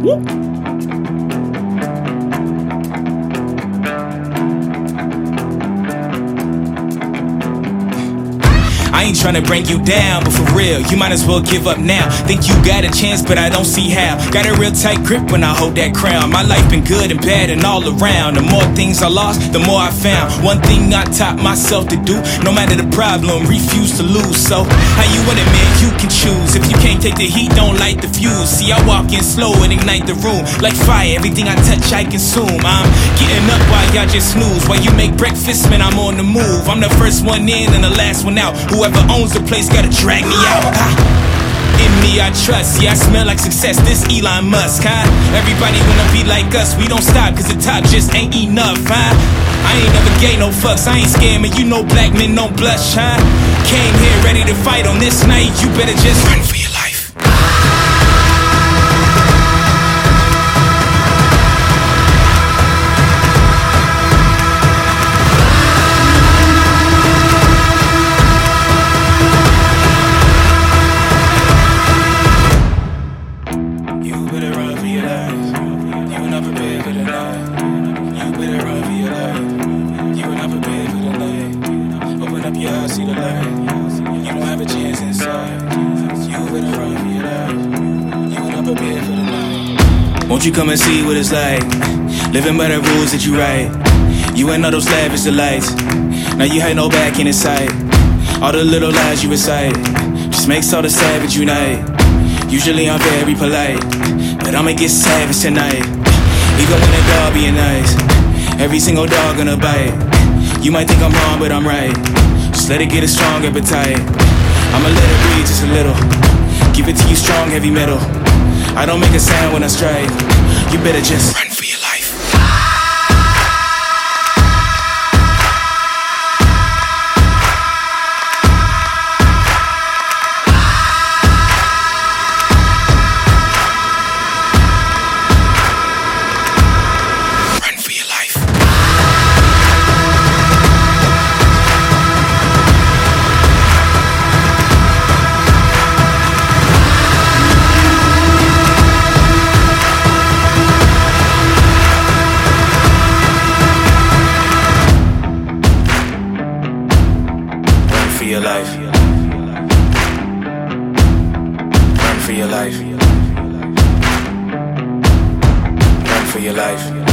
I ain't tryna bring you down, but for real, you might as well give up now. Think you got a chance, but I don't see how. Got a real tight grip when I hold that crown. My life been good and bad and all around. The more things I lost, the more I found. One thing I taught myself to do, no matter the problem, refuse to lose. So, how you want it, man? Can choose. If you can't take the heat, don't light the fuse. See, I walk in slow and ignite the room. Like fire, everything I touch, I consume. I'm getting up while y'all just snooze. While you make breakfast, man, I'm on the move. I'm the first one in and the last one out. Whoever owns the place gotta drag me out. In me I trust, yeah I smell like success, this Elon Musk, huh? Everybody wanna be like us, we don't stop cause the top just ain't enough, huh? I ain't never gay no fucks, I ain't man, you know black men don't blush, huh? Came to fight on this night, you better just run for your life. See the light. Have chance inside. You your life. You for the night. Won't you come and see what it's like? Living by the rules that you write. You ain't know those lavish delights. Now you had no back in sight. All the little lies you recite just makes all the savage unite. Usually I'm very polite, but I'ma get savage tonight. Even when a dog being nice, every single dog gonna bite. You might think I'm wrong, but I'm right. Just let it get a strong appetite. I'ma let it breathe just a little. Give it to you strong, heavy metal. I don't make a sound when I strike. You better just life. Run for your life. Run for your life.